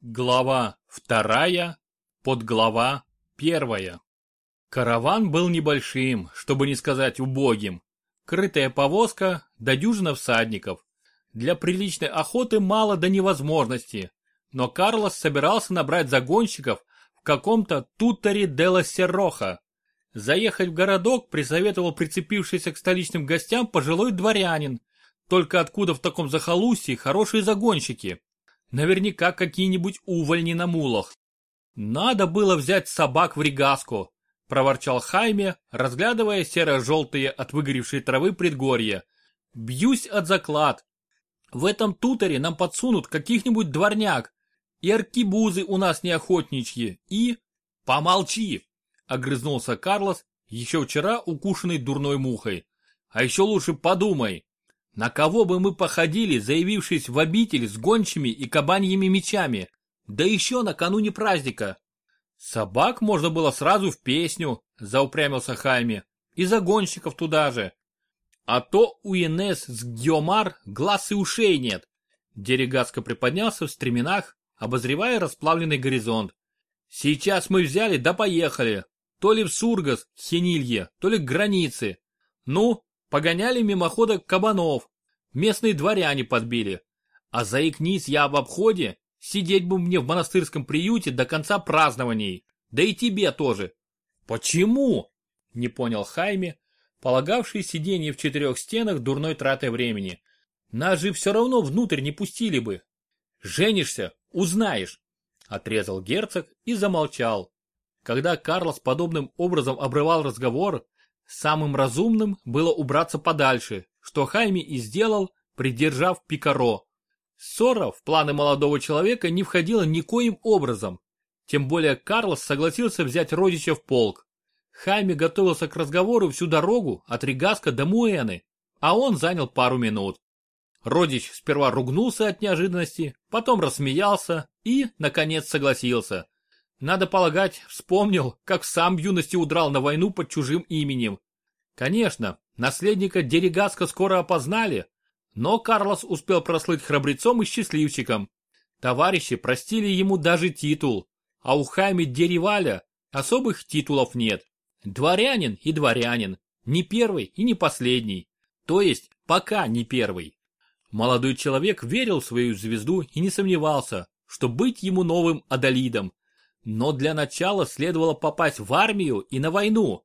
Глава вторая, подглава первая. Караван был небольшим, чтобы не сказать убогим. Крытая повозка, да дюжина всадников. Для приличной охоты мало до невозможности, но Карлос собирался набрать загонщиков в каком-то туторе Делла Серроха. Заехать в городок присоветовал прицепившийся к столичным гостям пожилой дворянин. Только откуда в таком захолустье хорошие загонщики? Наверняка какие-нибудь увольни на мулах. Надо было взять собак в регаску, проворчал Хайме, разглядывая серо-желтые от выгоревшей травы предгорья. Бьюсь от заклад. В этом туторе нам подсунут каких-нибудь дворняк. И аркибузы у нас не охотничьи, и... Помолчи! Огрызнулся Карлос, еще вчера укушенный дурной мухой. А еще лучше подумай, на кого бы мы походили, заявившись в обитель с гончими и кабаньими мечами? Да еще накануне праздника. Собак можно было сразу в песню, заупрямился Хайме, и загонщиков туда же. А то у Инес с Геомар глаз и ушей нет. Дерегаско приподнялся в стременах, обозревая расплавленный горизонт. Сейчас мы взяли да поехали. То ли в Сургас, Хенилье, то ли к границе. Ну, Погоняли мимохода кабанов. Местные дворяне подбили. А заикнись я об обходе, сидеть бы мне в монастырском приюте до конца празднований. Да и тебе тоже. Почему? Не понял Хайме, полагавший сидение в четырех стенах дурной тратой времени. Нас же все равно внутрь не пустили бы. Женишься, узнаешь. Отрезал герцог и замолчал. Когда Карлос подобным образом обрывал разговор, Самым разумным было убраться подальше, что Хайми и сделал, придержав Пикаро. Ссора в планы молодого человека не входила никоим образом. Тем более Карлос согласился взять родича в полк. Хайми готовился к разговору всю дорогу от Ригаска до Муэны, а он занял пару минут. Родич сперва ругнулся от неожиданности, потом рассмеялся и, наконец, согласился. Надо полагать, вспомнил, как сам в юности удрал на войну под чужим именем. Конечно, наследника Дерегаска скоро опознали, но Карлос успел прослыть храбрецом и счастливчиком. Товарищи простили ему даже титул, а у Хайми Дереваля особых титулов нет. Дворянин и дворянин, не первый и не последний, то есть пока не первый. Молодой человек верил в свою звезду и не сомневался, что быть ему новым Адалидом но для начала следовало попасть в армию и на войну.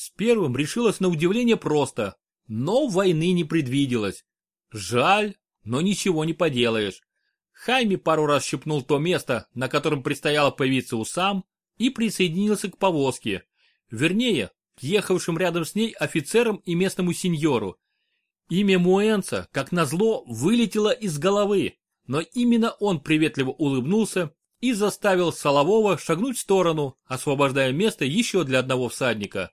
С первым решилось на удивление просто, но войны не предвиделось. Жаль, но ничего не поделаешь. Хайми пару раз щипнул то место, на котором предстояло появиться усам, и присоединился к повозке. Вернее, к ехавшим рядом с ней офицерам и местному сеньору. Имя Муэнца, как назло, вылетело из головы, но именно он приветливо улыбнулся и заставил Солового шагнуть в сторону, освобождая место еще для одного всадника.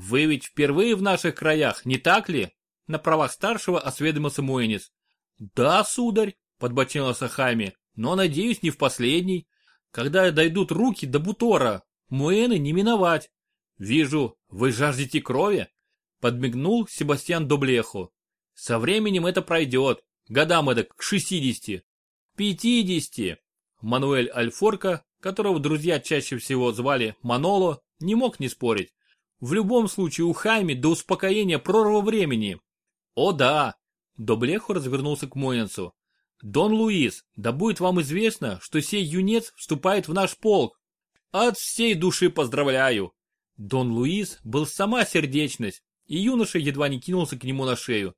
«Вы ведь впервые в наших краях, не так ли?» На правах старшего осведомился Муэнис. «Да, сударь», — подбочинился Хайми, — «но, надеюсь, не в последний. Когда дойдут руки до Бутора, Муэны не миновать. Вижу, вы жаждете крови?» Подмигнул Себастьян Доблеху. «Со временем это пройдет, годам это к шестидесяти». «Пятидесяти», Мануэль Альфорка, которого друзья чаще всего звали Маноло, не мог не спорить. В любом случае у Хайми до успокоения прорва времени. О да! Доблеху развернулся к Моинцу. Дон Луис, да будет вам известно, что сей юнец вступает в наш полк. От всей души поздравляю. Дон Луис был сама сердечность, и юноша едва не кинулся к нему на шею.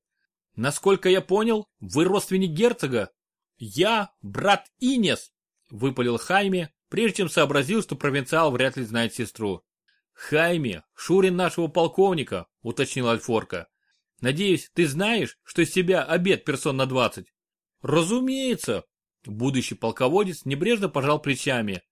Насколько я понял, вы родственник герцога? Я брат Инес выпалил Хайме, прежде чем сообразил, что провинциал вряд ли знает сестру. «Хайме, Шурин нашего полковника», — уточнил Альфорка. «Надеюсь, ты знаешь, что из себя обед персон на двадцать?» «Разумеется!» Будущий полководец небрежно пожал плечами.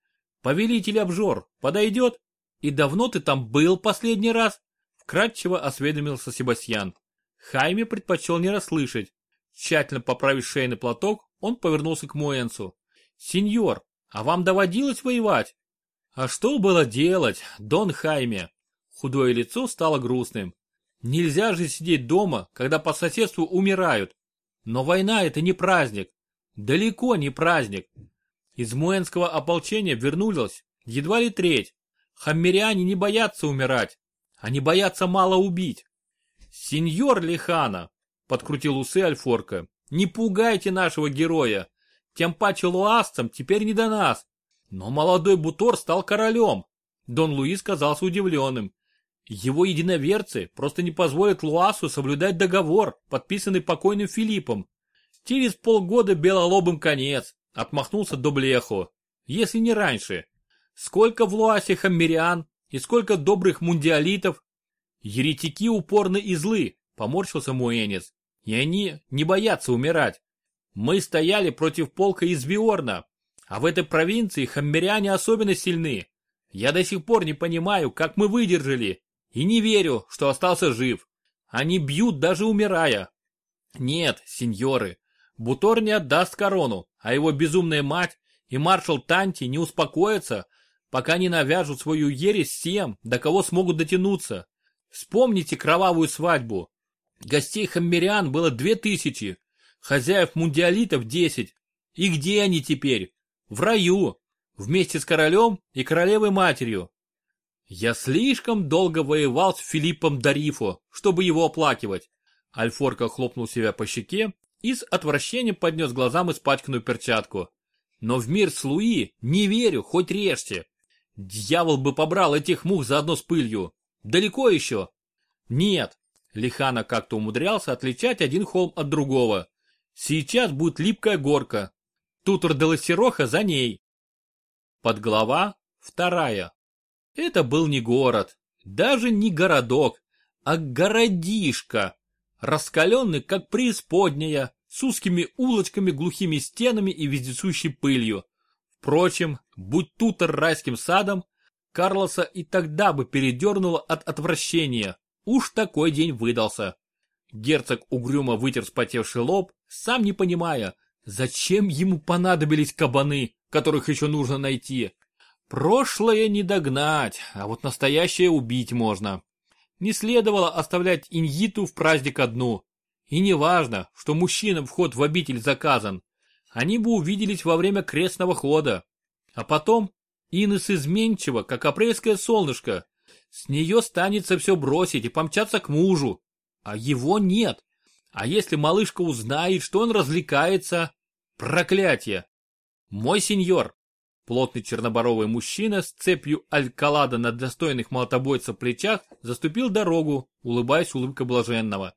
«Повелитель обжор, подойдет? И давно ты там был последний раз?» Вкратчиво осведомился Себастьян. Хайме предпочел не расслышать. Тщательно поправив шейный платок, он повернулся к Муэнсу. «Сеньор, а вам доводилось воевать?» «А что было делать, Дон Хайме?» Худое лицо стало грустным. «Нельзя же сидеть дома, когда по соседству умирают. Но война это не праздник. Далеко не праздник. Из Муэнского ополчения вернулась едва ли треть. Хаммериане не боятся умирать. Они боятся мало убить. Сеньор Лихана, подкрутил усы Альфорка, не пугайте нашего героя. Тем паче луасцам теперь не до нас. Но молодой Бутор стал королем. Дон Луис казался удивленным. Его единоверцы просто не позволят Луасу соблюдать договор, подписанный покойным Филиппом. Через полгода белолобым конец, отмахнулся Доблехо. Если не раньше. Сколько в Луасе хаммериан и сколько добрых мундиалитов. Еретики упорны и злы, поморщился Муэнец. И они не боятся умирать. Мы стояли против полка из Биорна, а в этой провинции хаммериане особенно сильны. Я до сих пор не понимаю, как мы выдержали, и не верю, что остался жив. Они бьют, даже умирая. Нет, сеньоры, Бутор не отдаст корону, а его безумная мать и маршал Танти не успокоятся, пока не навяжут свою ересь всем, до кого смогут дотянуться. Вспомните кровавую свадьбу. Гостей хаммериан было две тысячи, хозяев мундиалитов десять. И где они теперь? В раю, вместе с королем и королевой матерью. Я слишком долго воевал с Филиппом Дарифо, чтобы его оплакивать. Альфорка хлопнул себя по щеке и с отвращением поднес глазам испачканную перчатку. Но в мир с Луи не верю, хоть режьте. Дьявол бы побрал этих мух заодно с пылью. Далеко еще? Нет. Лихана как-то умудрялся отличать один холм от другого. Сейчас будет липкая горка. Тутор де Лассироха за ней. Подглава вторая. Это был не город, даже не городок, а городишко, раскаленный как преисподняя, с узкими улочками, глухими стенами и вездесущей пылью. Впрочем, будь Тутор райским садом, Карлоса и тогда бы передернуло от отвращения. Уж такой день выдался. Герцог угрюмо вытер спотевший лоб, сам не понимая, зачем ему понадобились кабаны, которых еще нужно найти. Прошлое не догнать, а вот настоящее убить можно. Не следовало оставлять Иньиту в праздник одну. И не важно, что мужчинам вход в обитель заказан. Они бы увиделись во время крестного хода. А потом Инес изменчива, как апрельское солнышко. С нее станется все бросить и помчаться к мужу. А его нет. А если малышка узнает, что он развлекается... Проклятие! Мой сеньор, Плотный черноборовый мужчина с цепью алькалада на достойных молотобойцев плечах заступил дорогу, улыбаясь улыбкой блаженного.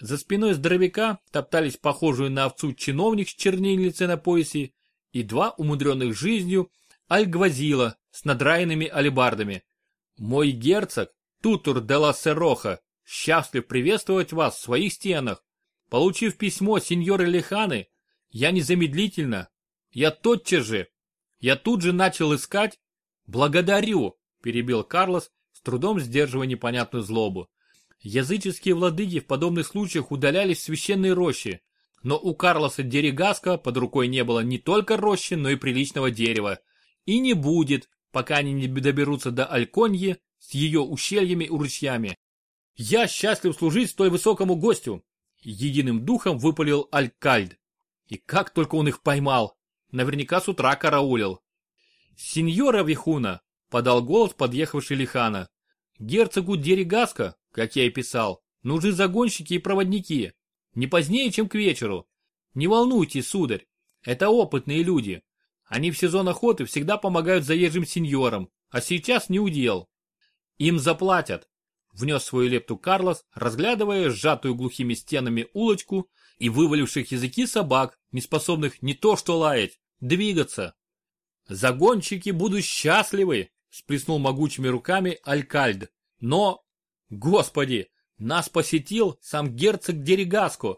За спиной здоровяка топтались похожую на овцу чиновник с чернильницей на поясе и два умудренных жизнью альгвазила с надраенными алебардами. Мой герцог, Тутур де ла Сероха, счастлив приветствовать вас в своих стенах. Получив письмо сеньоры Леханы, я незамедлительно, я тотчас же я тут же начал искать. Благодарю, перебил Карлос, с трудом сдерживая непонятную злобу. Языческие владыки в подобных случаях удалялись в священные рощи, но у Карлоса Дерегаска под рукой не было не только рощи, но и приличного дерева. И не будет, пока они не доберутся до Альконьи с ее ущельями и ручьями. Я счастлив служить столь высокому гостю. Единым духом выпалил Алькальд. И как только он их поймал. Наверняка с утра караулил. Сеньора Вихуна, подал голос подъехавший Лихана. Герцогу Дерегаска, как я и писал, нужны загонщики и проводники. Не позднее, чем к вечеру. Не волнуйтесь, сударь, это опытные люди. Они в сезон охоты всегда помогают заезжим сеньорам, а сейчас не удел. Им заплатят. Внес свою лепту Карлос, разглядывая сжатую глухими стенами улочку и вываливших языки собак, не способных не то что лаять, двигаться. Загонщики будут счастливы, сплеснул могучими руками Алькальд. Но, господи, нас посетил сам герцог Дерегаско.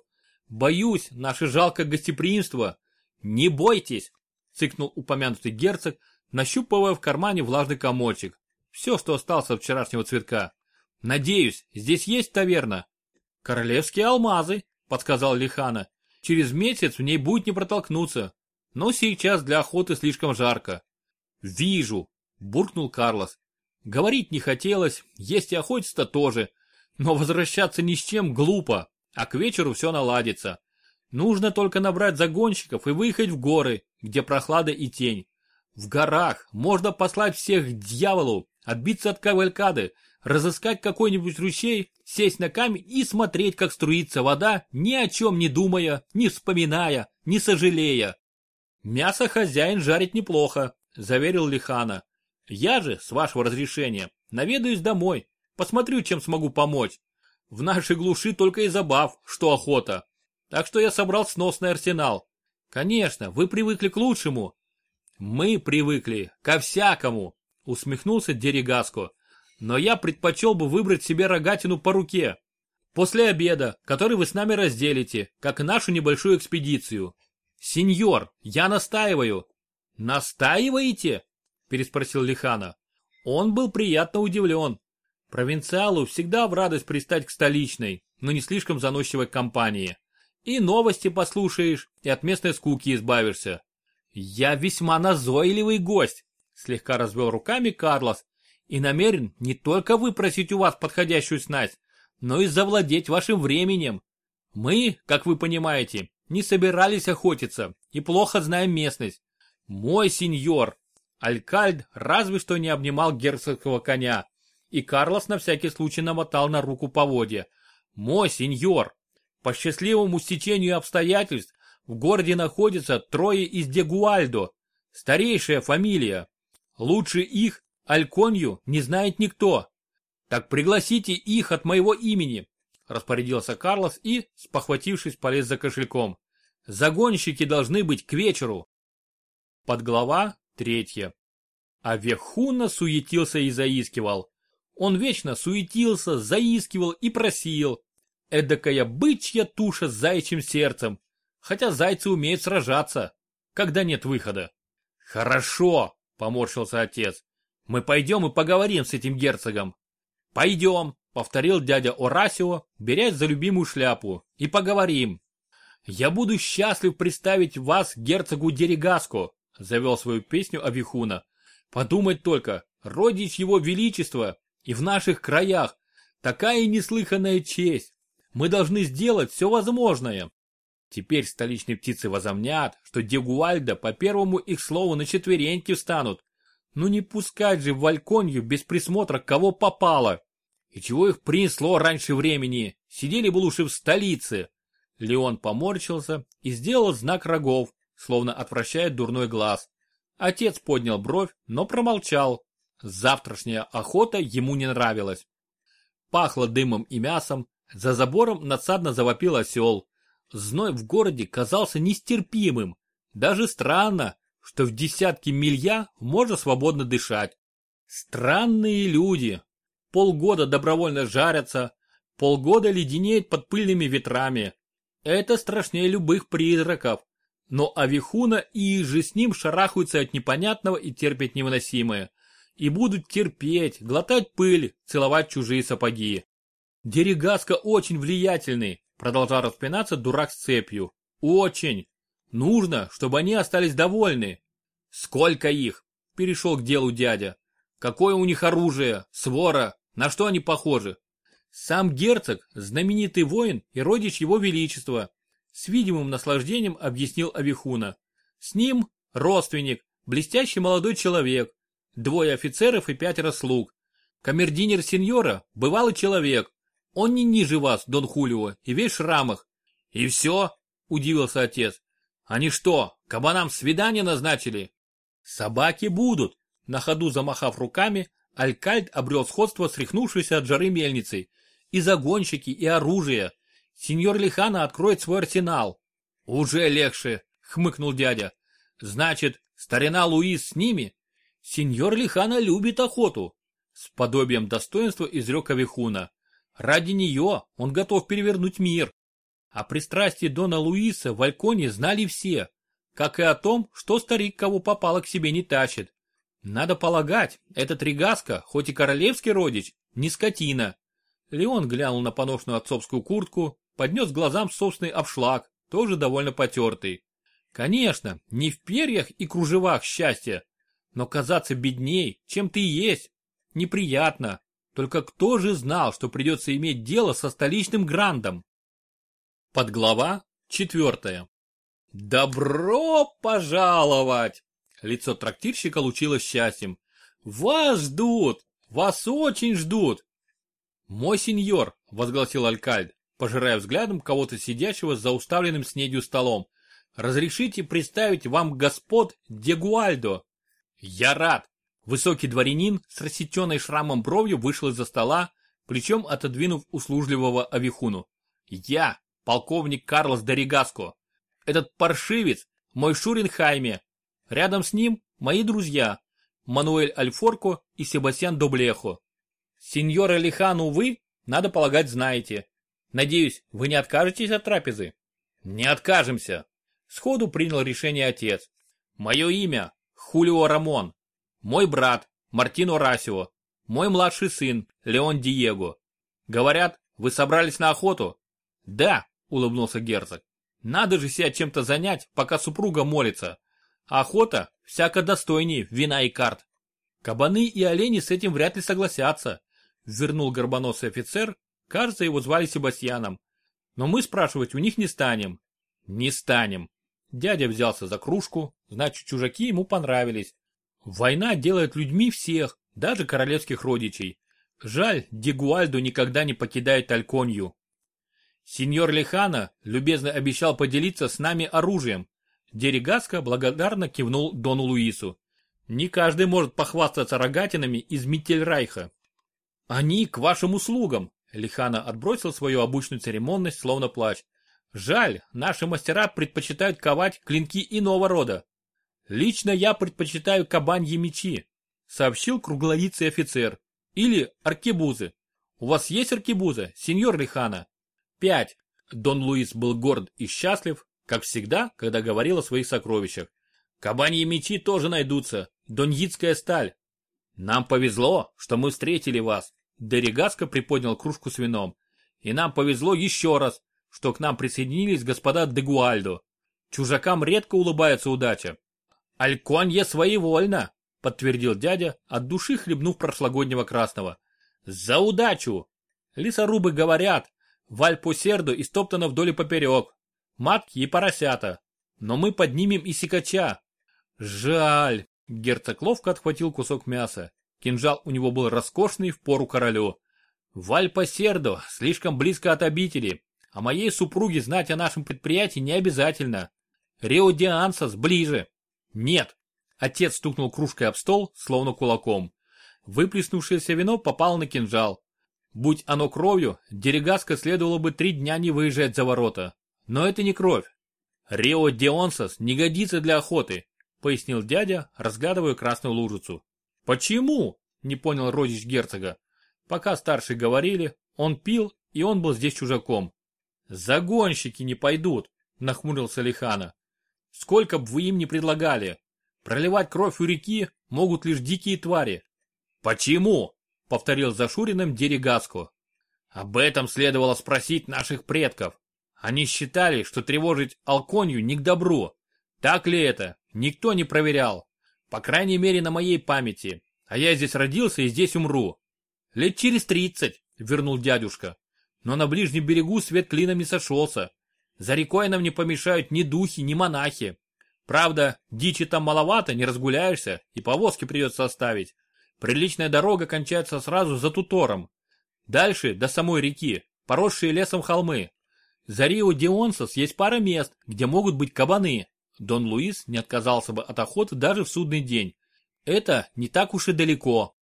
Боюсь, наше жалкое гостеприимство. Не бойтесь, цыкнул упомянутый герцог, нащупывая в кармане влажный комочек. Все, что осталось от вчерашнего цветка. Надеюсь, здесь есть таверна? Королевские алмазы, подсказал Лихана. Через месяц в ней будет не протолкнуться. Но сейчас для охоты слишком жарко. Вижу, буркнул Карлос. Говорить не хотелось, есть и охотиться тоже. Но возвращаться ни с чем глупо, а к вечеру все наладится. Нужно только набрать загонщиков и выехать в горы, где прохлада и тень. В горах можно послать всех к дьяволу, отбиться от кавалькады, разыскать какой-нибудь ручей, сесть на камень и смотреть, как струится вода, ни о чем не думая, не вспоминая, не сожалея. Мясо хозяин жарит неплохо, заверил Лихана. Я же, с вашего разрешения, наведаюсь домой, посмотрю, чем смогу помочь. В нашей глуши только и забав, что охота. Так что я собрал сносный арсенал. Конечно, вы привыкли к лучшему. Мы привыкли ко всякому, усмехнулся Дерегаско. Но я предпочел бы выбрать себе рогатину по руке. После обеда, который вы с нами разделите, как и нашу небольшую экспедицию. Сеньор, я настаиваю. Настаиваете? Переспросил Лихана. Он был приятно удивлен. Провинциалу всегда в радость пристать к столичной, но не слишком заносчивой компании. И новости послушаешь, и от местной скуки избавишься. Я весьма назойливый гость, слегка развел руками Карлос, и намерен не только выпросить у вас подходящую снасть, но и завладеть вашим временем. Мы, как вы понимаете, не собирались охотиться и плохо знаем местность. Мой сеньор, Алькальд разве что не обнимал герцогского коня, и Карлос на всякий случай намотал на руку поводья. Мой сеньор, по счастливому стечению обстоятельств в городе находится трое из Дегуальдо, старейшая фамилия. Лучше их, Альконью, не знает никто. Так пригласите их от моего имени, распорядился Карлос и, спохватившись, полез за кошельком. Загонщики должны быть к вечеру. Подглава третья. А Вехуна суетился и заискивал. Он вечно суетился, заискивал и просил, Эдакая бычья туша с зайчьим сердцем. Хотя зайцы умеют сражаться, когда нет выхода. Хорошо, поморщился отец. Мы пойдем и поговорим с этим герцогом. Пойдем, повторил дядя Орасио, берясь за любимую шляпу, и поговорим. Я буду счастлив представить вас герцогу Дерегаско, завел свою песню Авихуна. Подумать только, родич его величества и в наших краях такая неслыханная честь. Мы должны сделать все возможное. Теперь столичные птицы возомнят, что Дегуальда по первому их слову на четвереньки встанут. Ну не пускать же в Вальконью без присмотра кого попало. И чего их принесло раньше времени? Сидели бы лучше в столице. Леон поморщился и сделал знак рогов, словно отвращает дурной глаз. Отец поднял бровь, но промолчал. Завтрашняя охота ему не нравилась. Пахло дымом и мясом, за забором надсадно завопил осел. Зной в городе казался нестерпимым. Даже странно, что в десятки милья можно свободно дышать. Странные люди. Полгода добровольно жарятся, полгода леденеют под пыльными ветрами. Это страшнее любых призраков. Но Авихуна и же с ним шарахаются от непонятного и терпят невыносимое. И будут терпеть, глотать пыль, целовать чужие сапоги. Дерегаска очень влиятельный, продолжал распинаться дурак с цепью. Очень. Нужно, чтобы они остались довольны. Сколько их? Перешел к делу дядя. Какое у них оружие, свора, на что они похожи? Сам герцог, знаменитый воин и родич его величества, с видимым наслаждением объяснил Авихуна. С ним родственник, блестящий молодой человек, двое офицеров и пятеро слуг. Камердинер сеньора – бывалый человек, он не ниже вас, Дон Хулио, и весь в шрамах. И все? Удивился отец. Они что, кабанам свидание назначили? Собаки будут. На ходу замахав руками, Алькальд обрел сходство с рехнувшейся от жары мельницей. И загонщики, и оружие. Сеньор Лихана откроет свой арсенал. Уже легче, хмыкнул дядя. Значит, старина Луис с ними? Сеньор Лихана любит охоту. С подобием достоинства изрек Авихуна. Ради нее он готов перевернуть мир. О пристрастии Дона Луиса в Альконе знали все, как и о том, что старик кого попало к себе не тащит. Надо полагать, этот Регаска, хоть и королевский родич, не скотина. Леон глянул на поношенную отцовскую куртку, поднес глазам собственный обшлаг, тоже довольно потертый. Конечно, не в перьях и кружевах счастья, но казаться бедней, чем ты есть, неприятно. Только кто же знал, что придется иметь дело со столичным грандом? Подглава Четвертое. Добро пожаловать! Лицо трактирщика лучилось счастьем. Вас ждут! Вас очень ждут! Мой сеньор, возгласил Алькальд, пожирая взглядом кого-то сидящего за уставленным снедью столом. Разрешите представить вам господ Дегуальдо. Я рад. Высокий дворянин с рассеченной шрамом бровью вышел из-за стола, плечом отодвинув услужливого авихуну. Я, полковник Карлос Доригаско. Этот паршивец, мой Шурин Хайме. Рядом с ним мои друзья, Мануэль Альфорко и Себастьян Доблехо. Сеньора Лихану вы, надо полагать, знаете. Надеюсь, вы не откажетесь от трапезы? Не откажемся. Сходу принял решение отец. Мое имя Хулио Рамон. Мой брат Мартино Расио. Мой младший сын Леон Диего. Говорят, вы собрались на охоту? Да, улыбнулся герцог. Надо же себя чем-то занять, пока супруга молится. Охота всяко достойнее вина и карт. Кабаны и олени с этим вряд ли согласятся, вернул горбоносый офицер, кажется, его звали Себастьяном. Но мы спрашивать у них не станем. Не станем. Дядя взялся за кружку, значит, чужаки ему понравились. Война делает людьми всех, даже королевских родичей. Жаль, Дегуальдо никогда не покидает Альконью. Сеньор Лехана любезно обещал поделиться с нами оружием. Дерегаско благодарно кивнул Дону Луису. Не каждый может похвастаться рогатинами из Миттельрайха. Они к вашим услугам. Лихана отбросил свою обычную церемонность, словно плач. Жаль, наши мастера предпочитают ковать клинки иного рода. Лично я предпочитаю кабаньи мечи, сообщил круглолицый офицер. Или аркебузы. У вас есть аркебуза, сеньор Лихана? Пять. Дон Луис был горд и счастлив, как всегда, когда говорил о своих сокровищах. Кабаньи мечи тоже найдутся, доньицкая сталь. Нам повезло, что мы встретили вас. Дерегаско приподнял кружку с вином. И нам повезло еще раз, что к нам присоединились господа Дегуальдо. Чужакам редко улыбается удача. Альконье своевольно, подтвердил дядя, от души хлебнув прошлогоднего красного. За удачу! Лесорубы говорят, валь по серду истоптана вдоль и поперек. Матки и поросята. Но мы поднимем и сикача. Жаль. Герцог ловко отхватил кусок мяса. Кинжал у него был роскошный в пору королю. Валь по серду, слишком близко от обители. А моей супруге знать о нашем предприятии не обязательно. Рио де Ансас ближе. Нет. Отец стукнул кружкой об стол, словно кулаком. Выплеснувшееся вино попало на кинжал. Будь оно кровью, Дерегаска следовало бы три дня не выезжать за ворота. Но это не кровь. Рио де Ансас не годится для охоты, пояснил дядя, разглядывая красную лужицу. Почему? Не понял родич герцога. Пока старшие говорили, он пил, и он был здесь чужаком. Загонщики не пойдут, нахмурился Лихана. Сколько бы вы им не предлагали. Проливать кровь у реки могут лишь дикие твари. Почему? Повторил за Шуриным Дерегаско. Об этом следовало спросить наших предков. Они считали, что тревожить Алконью не к добру. Так ли это? Никто не проверял. По крайней мере на моей памяти. А я здесь родился и здесь умру. Лет через тридцать, вернул дядюшка. Но на ближнем берегу свет клином не сошелся. За рекой нам не помешают ни духи, ни монахи. Правда, дичи там маловато, не разгуляешься, и повозки придется оставить. Приличная дорога кончается сразу за Тутором. Дальше, до самой реки, поросшие лесом холмы. За Рио Дионсос есть пара мест, где могут быть кабаны. Дон Луис не отказался бы от охоты даже в судный день. Это не так уж и далеко.